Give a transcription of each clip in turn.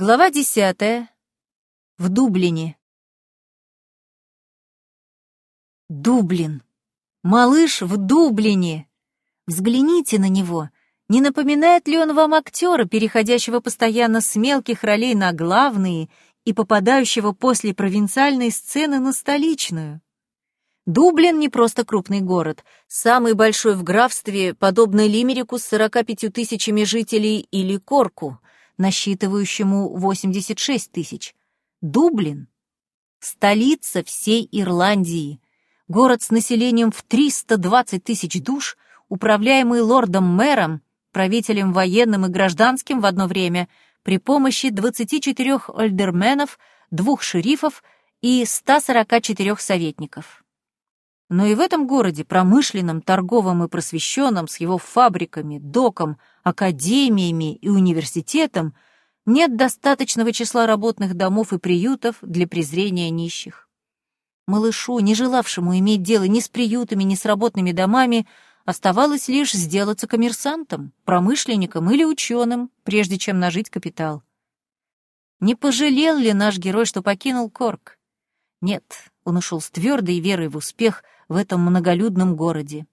Глава десятая. В Дублине. Дублин. Малыш в Дублине. Взгляните на него. Не напоминает ли он вам актера, переходящего постоянно с мелких ролей на главные и попадающего после провинциальной сцены на столичную? Дублин не просто крупный город, самый большой в графстве, подобно Лимерику с 45 тысячами жителей или Корку, насчитывающему 86 тысяч. Дублин — столица всей Ирландии, город с населением в 320 тысяч душ, управляемый лордом-мэром, правителем военным и гражданским в одно время, при помощи 24 ольдерменов, двух шерифов и 144 советников. Но и в этом городе, промышленном, торговом и просвещенном, с его фабриками, доком, академиями и университетом, нет достаточного числа работных домов и приютов для презрения нищих. Малышу, не желавшему иметь дело ни с приютами, ни с работными домами, оставалось лишь сделаться коммерсантом, промышленником или ученым, прежде чем нажить капитал. Не пожалел ли наш герой, что покинул Корк? Нет, он ушел с твердой верой в успех — в этом многолюдном городе.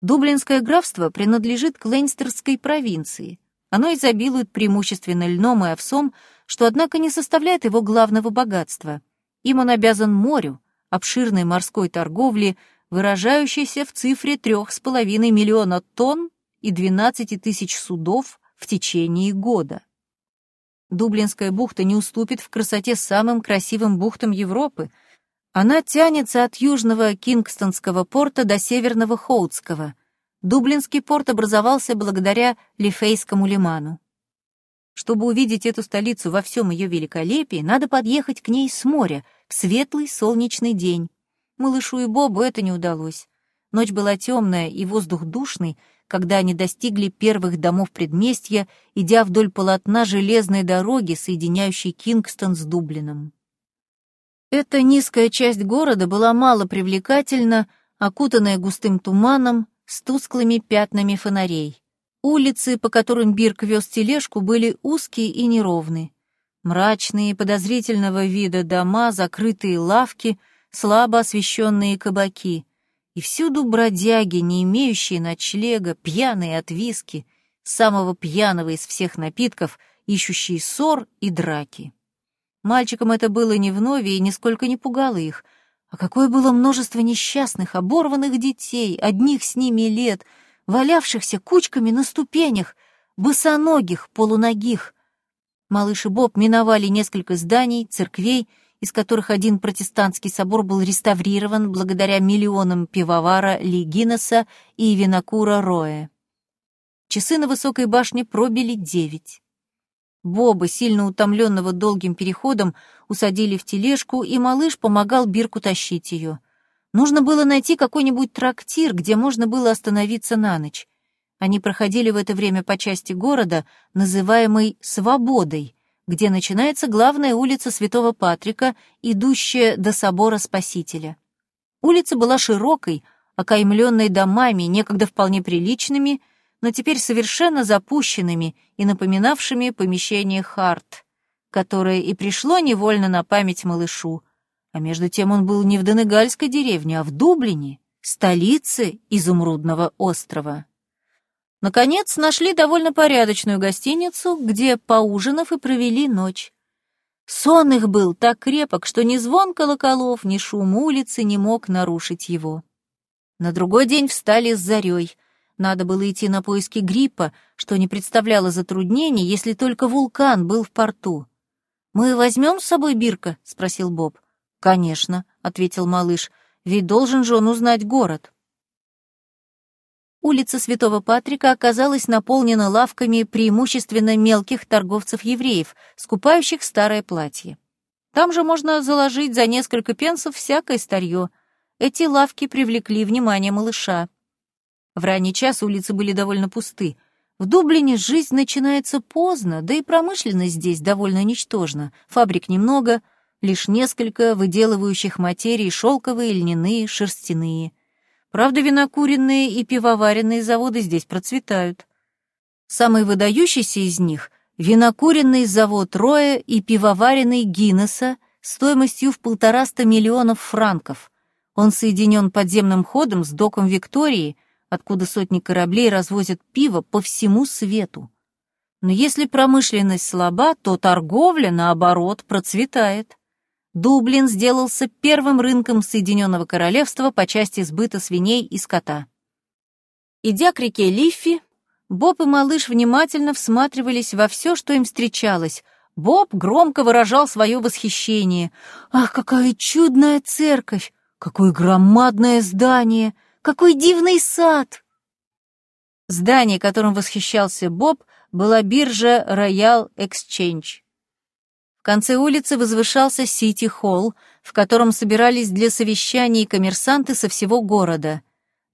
Дублинское графство принадлежит к Лейнстерской провинции. Оно изобилует преимущественно льном и овсом, что, однако, не составляет его главного богатства. Им он обязан морю, обширной морской торговле, выражающейся в цифре трех с половиной миллиона тонн и 12 тысяч судов в течение года. Дублинская бухта не уступит в красоте самым красивым бухтам Европы — она тянется от южного Кингстонского порта до северного Хоутского. Дублинский порт образовался благодаря Лифейскому лиману. Чтобы увидеть эту столицу во всем ее великолепии, надо подъехать к ней с моря, в светлый солнечный день. Малышу и Бобу это не удалось. Ночь была темная и воздух душный, когда они достигли первых домов предместья, идя вдоль полотна железной дороги, соединяющей Кингстон с Дублином. Эта низкая часть города была мало привлекательна, окутанная густым туманом, с тусклыми пятнами фонарей. Улицы, по которым Бирк вез тележку, были узкие и неровны. Мрачные, подозрительного вида дома, закрытые лавки, слабо освещенные кабаки. И всюду бродяги, не имеющие ночлега, пьяные от виски, самого пьяного из всех напитков, ищущие ссор и драки. Мальчикам это было не вновь и нисколько не пугало их. А какое было множество несчастных, оборванных детей, одних с ними лет, валявшихся кучками на ступенях, босоногих, полуногих. Малыш и Боб миновали несколько зданий, церквей, из которых один протестантский собор был реставрирован благодаря миллионам пивовара Ли Гиннесса и винокура Роя. Часы на высокой башне пробили девять. Боба, сильно утомленного долгим переходом, усадили в тележку, и малыш помогал Бирку тащить ее. Нужно было найти какой-нибудь трактир, где можно было остановиться на ночь. Они проходили в это время по части города, называемой «Свободой», где начинается главная улица Святого Патрика, идущая до собора Спасителя. Улица была широкой, окаймленной домами, некогда вполне приличными, но теперь совершенно запущенными и напоминавшими помещение Харт, которое и пришло невольно на память малышу. А между тем он был не в Донегальской деревне, а в Дублине, столице Изумрудного острова. Наконец нашли довольно порядочную гостиницу, где, поужинав, и провели ночь. Сон их был так крепок, что ни звон колоколов, ни шум улицы не мог нарушить его. На другой день встали с зарей — надо было идти на поиски гриппа, что не представляло затруднений, если только вулкан был в порту. «Мы возьмем с собой Бирка?» — спросил Боб. «Конечно», — ответил малыш, — «ведь должен же он узнать город». Улица Святого Патрика оказалась наполнена лавками преимущественно мелких торговцев-евреев, скупающих старое платье. Там же можно заложить за несколько пенсов всякое старье. Эти лавки привлекли внимание малыша. В ранний час улицы были довольно пусты. В Дублине жизнь начинается поздно, да и промышленность здесь довольно ничтожна. Фабрик немного, лишь несколько выделывающих материи шелковые, льняные, шерстяные. Правда, винокуренные и пивоваренные заводы здесь процветают. Самый выдающийся из них — винокуренный завод Роя и пивоваренный Гиннесса стоимостью в полтораста миллионов франков. Он соединен подземным ходом с доком Виктории, откуда сотни кораблей развозят пиво по всему свету. Но если промышленность слаба, то торговля, наоборот, процветает. Дублин сделался первым рынком Соединенного Королевства по части сбыта свиней и скота. Идя к реке Лиффи, Боб и малыш внимательно всматривались во все, что им встречалось. Боб громко выражал свое восхищение. «Ах, какая чудная церковь! Какое громадное здание! Какой дивный сад!» Здание, которым восхищался Боб, была биржа Royal Exchange. В конце улицы возвышался Сити-холл, в котором собирались для совещаний коммерсанты со всего города.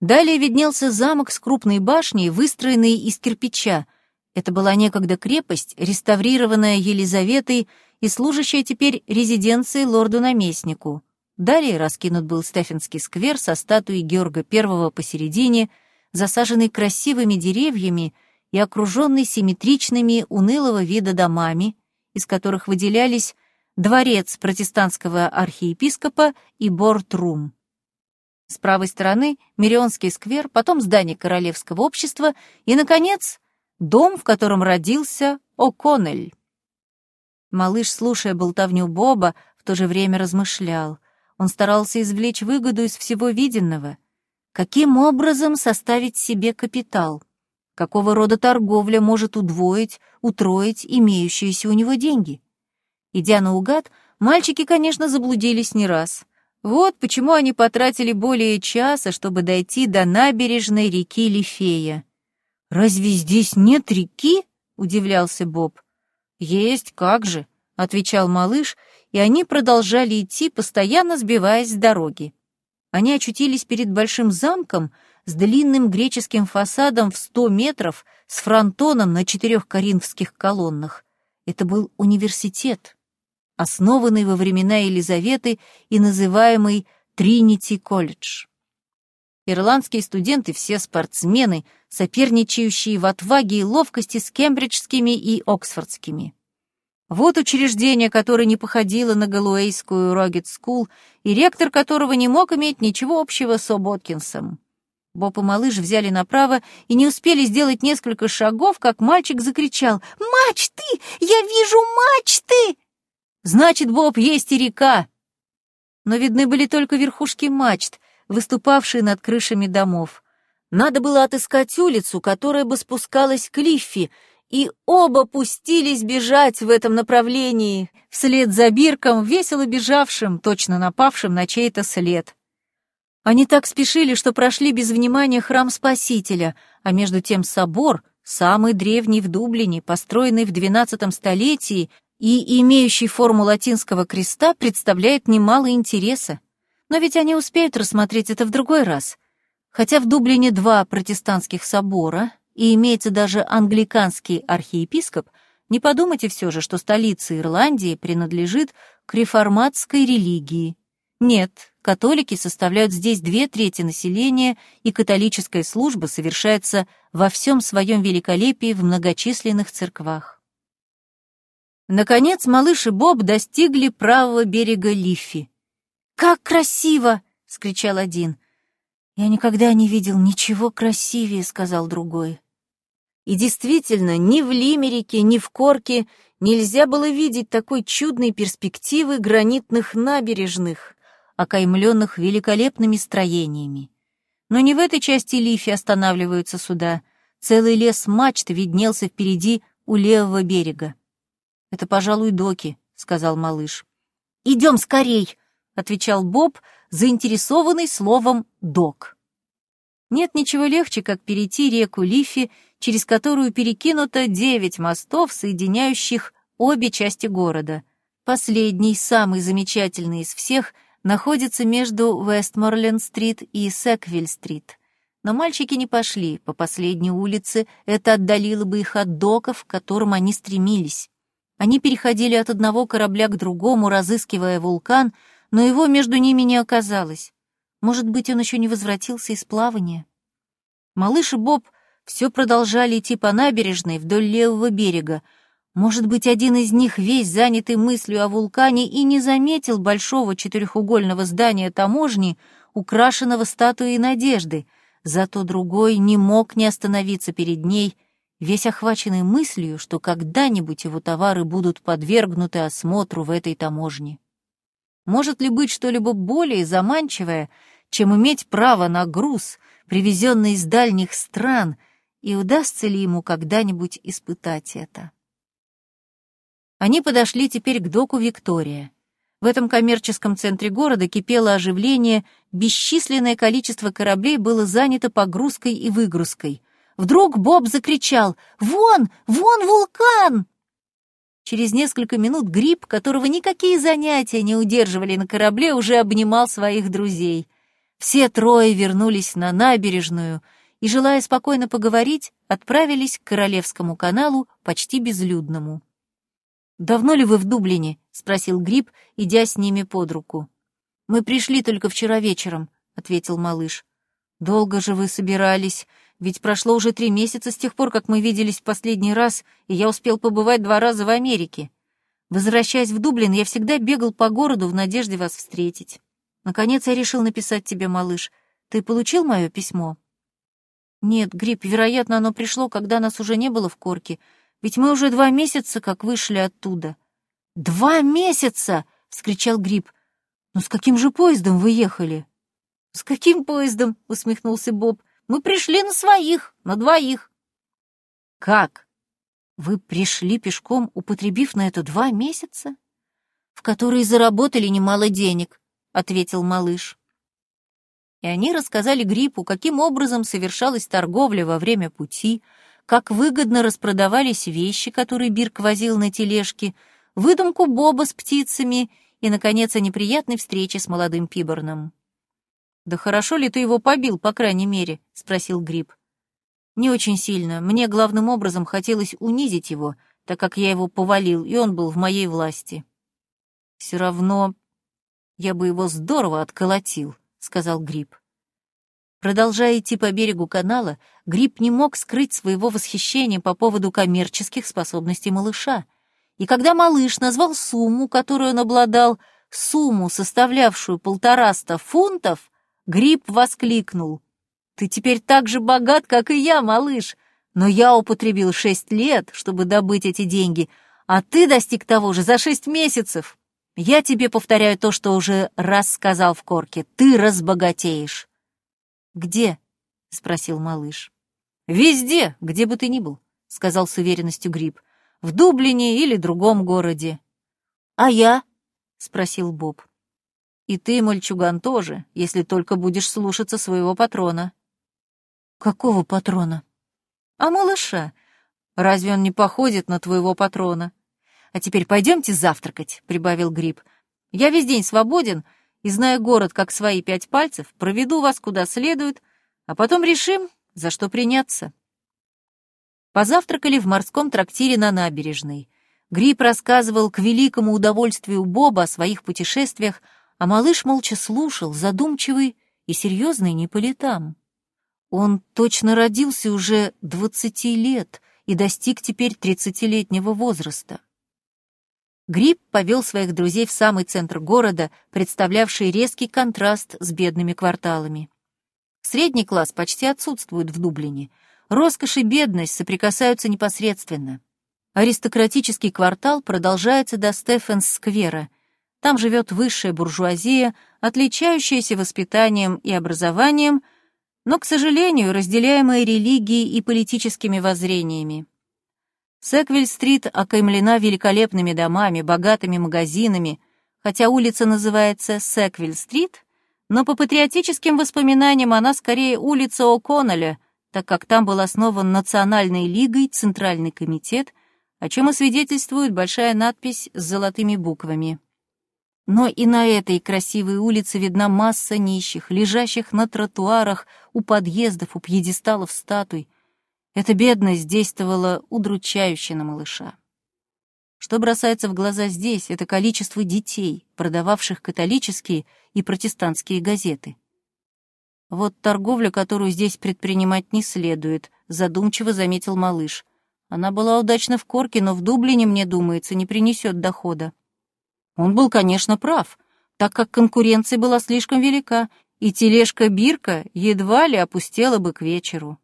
Далее виднелся замок с крупной башней, выстроенный из кирпича. Это была некогда крепость, реставрированная Елизаветой и служащая теперь резиденцией лорду-наместнику. Далее раскинут был Стефенский сквер со статуей Георга I посередине, засаженный красивыми деревьями и окруженный симметричными унылого вида домами, из которых выделялись дворец протестантского архиепископа и борт-рум. С правой стороны — Мирионский сквер, потом здание Королевского общества и, наконец, дом, в котором родился О'Коннель. Малыш, слушая болтовню Боба, в то же время размышлял. Он старался извлечь выгоду из всего виденного. Каким образом составить себе капитал? Какого рода торговля может удвоить, утроить имеющиеся у него деньги? Идя наугад, мальчики, конечно, заблудились не раз. Вот почему они потратили более часа, чтобы дойти до набережной реки Лифея. «Разве здесь нет реки?» — удивлялся Боб. «Есть, как же», — отвечал малыш, и они продолжали идти, постоянно сбиваясь с дороги. Они очутились перед большим замком с длинным греческим фасадом в сто метров с фронтоном на четырех коринфских колоннах. Это был университет основанный во времена Елизаветы и называемый Тринити колледж. Ирландские студенты все спортсмены, соперничающие в отваге и ловкости с кембриджскими и оксфордскими. Вот учреждение, которое не походило на галуэйскую Ragged School, и ректор которого не мог иметь ничего общего с О'Боткинсом. Боб и малыш взяли направо и не успели сделать несколько шагов, как мальчик закричал «Мачты! Я вижу мачты!» Значит, Боб, есть и река. Но видны были только верхушки мачт, выступавшие над крышами домов. Надо было отыскать улицу, которая бы спускалась к Лиффи, и оба пустились бежать в этом направлении, вслед за Бирком, весело бежавшим, точно напавшим на чей-то след. Они так спешили, что прошли без внимания храм Спасителя, а между тем собор, самый древний в Дублине, построенный в XII столетии, и имеющий форму латинского креста представляет немало интереса. Но ведь они успеют рассмотреть это в другой раз. Хотя в Дублине два протестантских собора и имеется даже англиканский архиепископ, не подумайте все же, что столица Ирландии принадлежит к реформатской религии. Нет, католики составляют здесь две трети населения, и католическая служба совершается во всем своем великолепии в многочисленных церквах. Наконец малыш и Боб достигли правого берега Лиффи. «Как красиво!» — скричал один. «Я никогда не видел ничего красивее», — сказал другой. И действительно, ни в Лимерике, ни в Корке нельзя было видеть такой чудной перспективы гранитных набережных, окаймленных великолепными строениями. Но не в этой части Лифи останавливаются суда. Целый лес мачт виднелся впереди у левого берега. «Это, пожалуй, доки», — сказал малыш. «Идем скорей», — отвечал Боб, заинтересованный словом «док». Нет ничего легче, как перейти реку Лифи, через которую перекинуто девять мостов, соединяющих обе части города. Последний, самый замечательный из всех, находится между Вестморленд-стрит и Секвиль-стрит. Но мальчики не пошли по последней улице, это отдалило бы их от доков, к которым они стремились. Они переходили от одного корабля к другому, разыскивая вулкан, но его между ними не оказалось. Может быть, он еще не возвратился из плавания? Малыш и Боб все продолжали идти по набережной вдоль левого берега. Может быть, один из них, весь занятый мыслью о вулкане, и не заметил большого четырехугольного здания таможни, украшенного статуей надежды, зато другой не мог не остановиться перед ней, весь охваченный мыслью, что когда-нибудь его товары будут подвергнуты осмотру в этой таможне. Может ли быть что-либо более заманчивое, чем иметь право на груз, привезенный из дальних стран, и удастся ли ему когда-нибудь испытать это? Они подошли теперь к доку Виктория. В этом коммерческом центре города кипело оживление, бесчисленное количество кораблей было занято погрузкой и выгрузкой. Вдруг Боб закричал «Вон! Вон вулкан!» Через несколько минут Гриб, которого никакие занятия не удерживали на корабле, уже обнимал своих друзей. Все трое вернулись на набережную и, желая спокойно поговорить, отправились к Королевскому каналу, почти безлюдному. «Давно ли вы в Дублине?» — спросил Гриб, идя с ними под руку. «Мы пришли только вчера вечером», — ответил малыш. «Долго же вы собирались, ведь прошло уже три месяца с тех пор, как мы виделись в последний раз, и я успел побывать два раза в Америке. Возвращаясь в Дублин, я всегда бегал по городу в надежде вас встретить. Наконец я решил написать тебе, малыш. Ты получил мое письмо?» «Нет, Гриб, вероятно, оно пришло, когда нас уже не было в Корке. Ведь мы уже два месяца как вышли оттуда. Два месяца! вскричал Гриб. Ну с каким же поездом вы ехали? С каким поездом? усмехнулся Боб. Мы пришли на своих, на двоих. Как? Вы пришли пешком, употребив на это два месяца? В которые заработали немало денег, ответил малыш. И они рассказали Грипу, каким образом совершалась торговля во время пути, как выгодно распродавались вещи, которые Бирк возил на тележке, выдумку Боба с птицами и, наконец, о неприятной встрече с молодым Пиборном. «Да хорошо ли ты его побил, по крайней мере?» — спросил Гриб. «Не очень сильно. Мне главным образом хотелось унизить его, так как я его повалил, и он был в моей власти». «Все равно я бы его здорово отколотил», — сказал Гриб. Продолжая идти по берегу канала, Гриб не мог скрыть своего восхищения по поводу коммерческих способностей малыша. И когда малыш назвал сумму, которую он обладал, сумму, составлявшую полтораста фунтов, Гриб воскликнул. «Ты теперь так же богат, как и я, малыш, но я употребил шесть лет, чтобы добыть эти деньги, а ты достиг того же за шесть месяцев. Я тебе повторяю то, что уже раз сказал в корке, ты разбогатеешь». «Где?» — спросил малыш. «Везде, где бы ты ни был», — сказал с уверенностью Гриб. «В Дублине или другом городе». «А я?» — спросил Боб. «И ты, мальчуган, тоже, если только будешь слушаться своего патрона». «Какого патрона?» «А малыша. Разве он не походит на твоего патрона?» «А теперь пойдемте завтракать», — прибавил Гриб. «Я весь день свободен, и, зная город как свои пять пальцев, проведу вас куда следует, а потом решим, за что приняться. Позавтракали в морском трактире на набережной. Гриб рассказывал к великому удовольствию Боба о своих путешествиях, а малыш молча слушал, задумчивый и серьезный не по летам. Он точно родился уже двадцати лет и достиг теперь тридцатилетнего возраста. Гриб повел своих друзей в самый центр города, представлявший резкий контраст с бедными кварталами. Средний класс почти отсутствует в Дублине. Роскошь и бедность соприкасаются непосредственно. Аристократический квартал продолжается до Стефенс-сквера. Там живет высшая буржуазия, отличающаяся воспитанием и образованием, но, к сожалению, разделяемая религией и политическими воззрениями. Секвиль-стрит окаймлена великолепными домами, богатыми магазинами, хотя улица называется Секвиль-стрит, но по патриотическим воспоминаниям она скорее улица О'Коннелля, так как там был основан Национальной лигой Центральный комитет, о чем и свидетельствует большая надпись с золотыми буквами. Но и на этой красивой улице видна масса нищих, лежащих на тротуарах, у подъездов, у пьедесталов статуй, эта бедность действовала удручающе на малыша. Что бросается в глаза здесь, это количество детей, продававших католические и протестантские газеты. Вот торговля, которую здесь предпринимать не следует, задумчиво заметил малыш. Она была удачна в корке, но в Дублине, мне думается, не принесет дохода. Он был, конечно, прав, так как конкуренция была слишком велика, и тележка Бирка едва ли опустела бы к вечеру.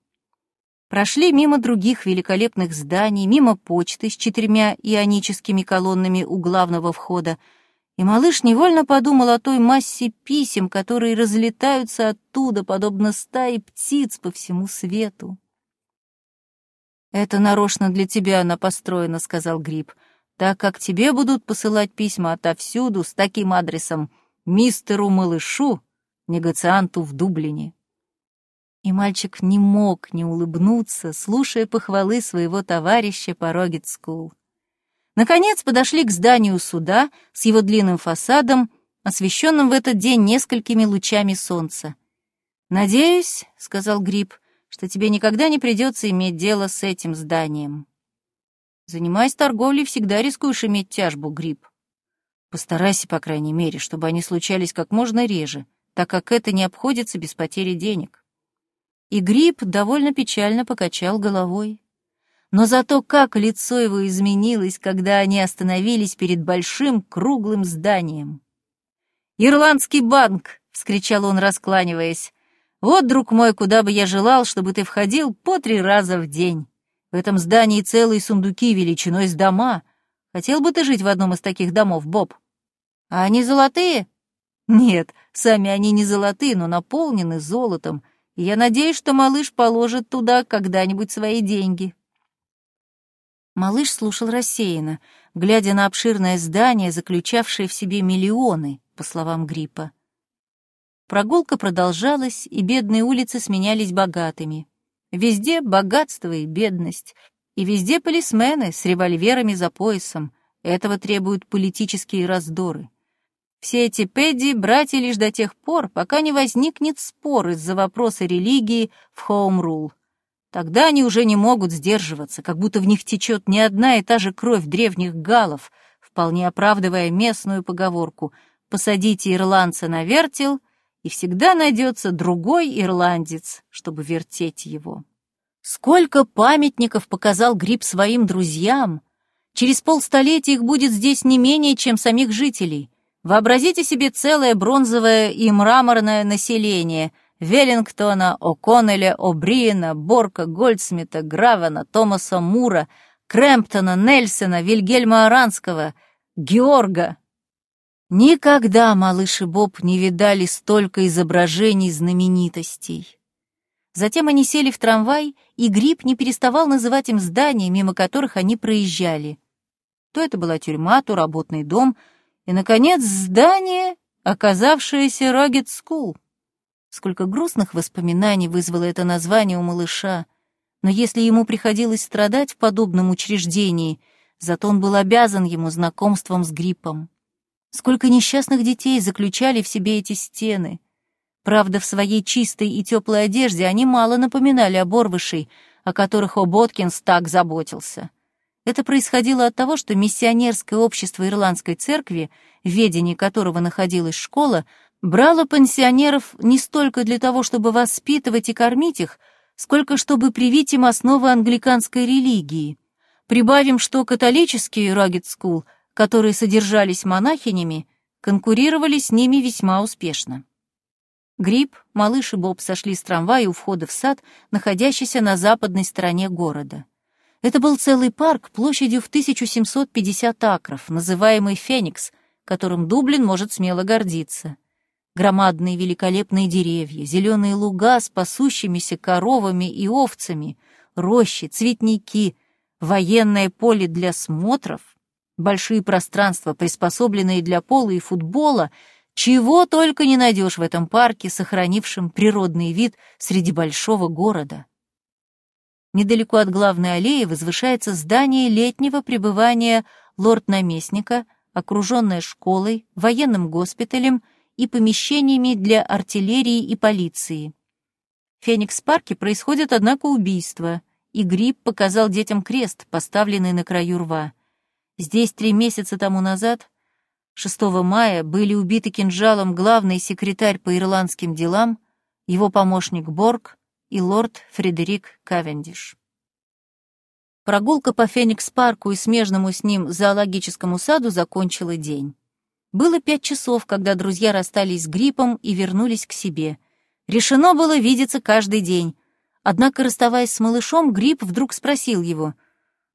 Прошли мимо других великолепных зданий, мимо почты с четырьмя ионическими колоннами у главного входа, и малыш невольно подумал о той массе писем, которые разлетаются оттуда, подобно стае птиц по всему свету. «Это нарочно для тебя она построена», — сказал Гриб, «так как тебе будут посылать письма отовсюду с таким адресом мистеру-малышу, негоцианту в Дублине». И мальчик не мог не улыбнуться, слушая похвалы своего товарища по Ragged School. Наконец подошли к зданию суда с его длинным фасадом, освещенным в этот день несколькими лучами солнца. «Надеюсь», — сказал Грип, — «что тебе никогда не придется иметь дело с этим зданием». Занимаясь торговлей, всегда рискуешь иметь тяжбу, Грип. Постарайся, по крайней мере, чтобы они случались как можно реже, так как это не обходится без потери денег. И Гриб довольно печально покачал головой. Но зато как лицо его изменилось, когда они остановились перед большим круглым зданием. «Ирландский банк!» — вскричал он, раскланиваясь. «Вот, друг мой, куда бы я желал, чтобы ты входил по три раза в день. В этом здании целые сундуки величиной с дома. Хотел бы ты жить в одном из таких домов, Боб? А они золотые?» «Нет, сами они не золотые, но наполнены золотом, я надеюсь, что малыш положит туда когда-нибудь свои деньги». Малыш слушал рассеянно, глядя на обширное здание, заключавшее в себе миллионы, по словам Гриппа. Прогулка продолжалась, и бедные улицы сменялись богатыми. Везде богатство и бедность, и везде полисмены с револьверами за поясом. Этого требуют политические раздоры. Все эти пэдди — братья лишь до тех пор, пока не возникнет спор из-за вопроса религии в хоум-рул. Тогда они уже не могут сдерживаться, как будто в них течет не одна и та же кровь древних галов, вполне оправдывая местную поговорку «посадите ирландца на вертел», и всегда найдется другой ирландец, чтобы вертеть его. Сколько памятников показал Гриб своим друзьям! Через полстолетия их будет здесь не менее, чем самих жителей — Вообразите себе целое бронзовое и мраморное население Веллингтона, О'Коннелля, О'Бриена, Борка, Гольдсмита, Гравена, Томаса Мура, Крэмптона, Нельсона, Вильгельма Аранского, Георга. Никогда малыш и Боб не видали столько изображений знаменитостей. Затем они сели в трамвай, и Грип не переставал называть им здания, мимо которых они проезжали. То это была тюрьма, то работный дом — и, наконец, здание, оказавшееся Ragged School. Сколько грустных воспоминаний вызвало это название у малыша. Но если ему приходилось страдать в подобном учреждении, зато он был обязан ему знакомством с Грипом. Сколько несчастных детей заключали в себе эти стены. Правда, в своей чистой и теплой одежде они мало напоминали оборвышей, о которых О'Боткинс так заботился. Это происходило от того, что миссионерское общество Ирландской церкви, в ведении которого находилась школа, брало пансионеров не столько для того, чтобы воспитывать и кормить их, сколько чтобы привить им основы англиканской религии. Прибавим, что католические Ragged School, которые содержались монахинями, конкурировали с ними весьма успешно. Гриб, малыш и Боб сошли с трамвая у входа в сад, находящийся на западной стороне города. Это был целый парк площадью в 1750 акров, называемый «Феникс», которым Дублин может смело гордиться. Громадные великолепные деревья, зеленые луга с пасущимися коровами и овцами, рощи, цветники, военное поле для смотров, большие пространства, приспособленные для пола и футбола, чего только не найдешь в этом парке, сохранившем природный вид среди большого города. Недалеко от главной аллеи возвышается здание летнего пребывания лорд-наместника, окруженное школой, военным госпиталем и помещениями для артиллерии и полиции. В Феникс-парке происходит, однако, убийство, и Гриб показал детям крест, поставленный на краю рва. Здесь три месяца тому назад, 6 мая, были убиты кинжалом главный секретарь по ирландским делам, его помощник Борг и лорд Фредерик Кавендиш. Прогулка по Феникс-парку и смежному с ним зоологическому саду закончила день. Было пять часов, когда друзья расстались с гриппом и вернулись к себе. Решено было видеться каждый день. Однако, расставаясь с малышом, грипп вдруг спросил его,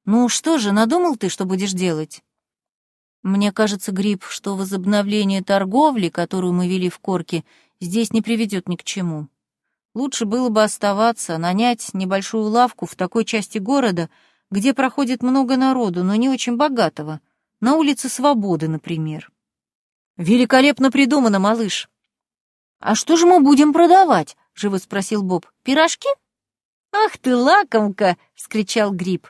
«Ну что же, надумал ты, что будешь делать?» «Мне кажется, грипп, что возобновление торговли, которую мы вели в Корке, здесь не приведет ни к чему. Лучше было бы оставаться, нанять небольшую лавку в такой части города, где проходит много народу, но не очень богатого, на улице Свободы, например. Великолепно придумано, малыш. А что же мы будем продавать? живо спросил Боб. Пирожки? Ах ты лакомка, вскричал Гриб.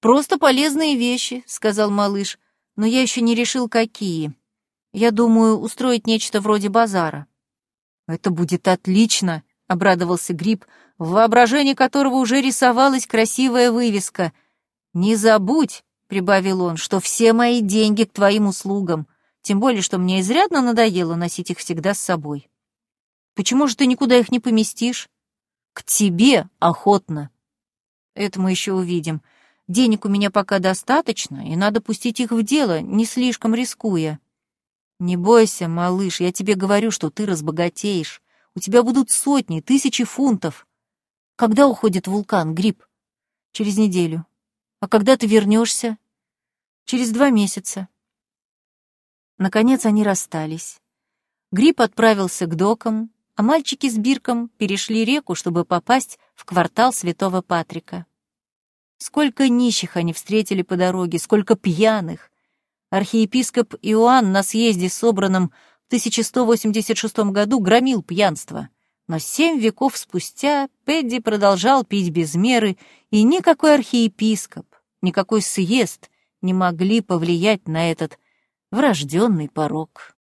Просто полезные вещи, сказал малыш, но я еще не решил какие. Я думаю устроить нечто вроде базара. Это будет отлично, обрадовался Гриб, в воображении которого уже рисовалась красивая вывеска. Не забудь, прибавил он, что все мои деньги к твоим услугам тем более, что мне изрядно надоело носить их всегда с собой. Почему же ты никуда их не поместишь? К тебе охотно. Это мы еще увидим. Денег у меня пока достаточно, и надо пустить их в дело, не слишком рискуя. Не бойся, малыш, я тебе говорю, что ты разбогатеешь. У тебя будут сотни, тысячи фунтов. Когда уходит вулкан, Гриб? Через неделю. А когда ты вернешься? Через два месяца. Наконец они расстались. Гриб отправился к докам, а мальчики с Бирком перешли реку, чтобы попасть в квартал Святого Патрика. Сколько нищих они встретили по дороге, сколько пьяных! Архиепископ Иоанн на съезде, собранном 1186 году, громил пьянство. Но семь веков спустя Пэдди продолжал пить без меры, и никакой архиепископ, никакой съезд не могли повлиять на этот врожденный порог.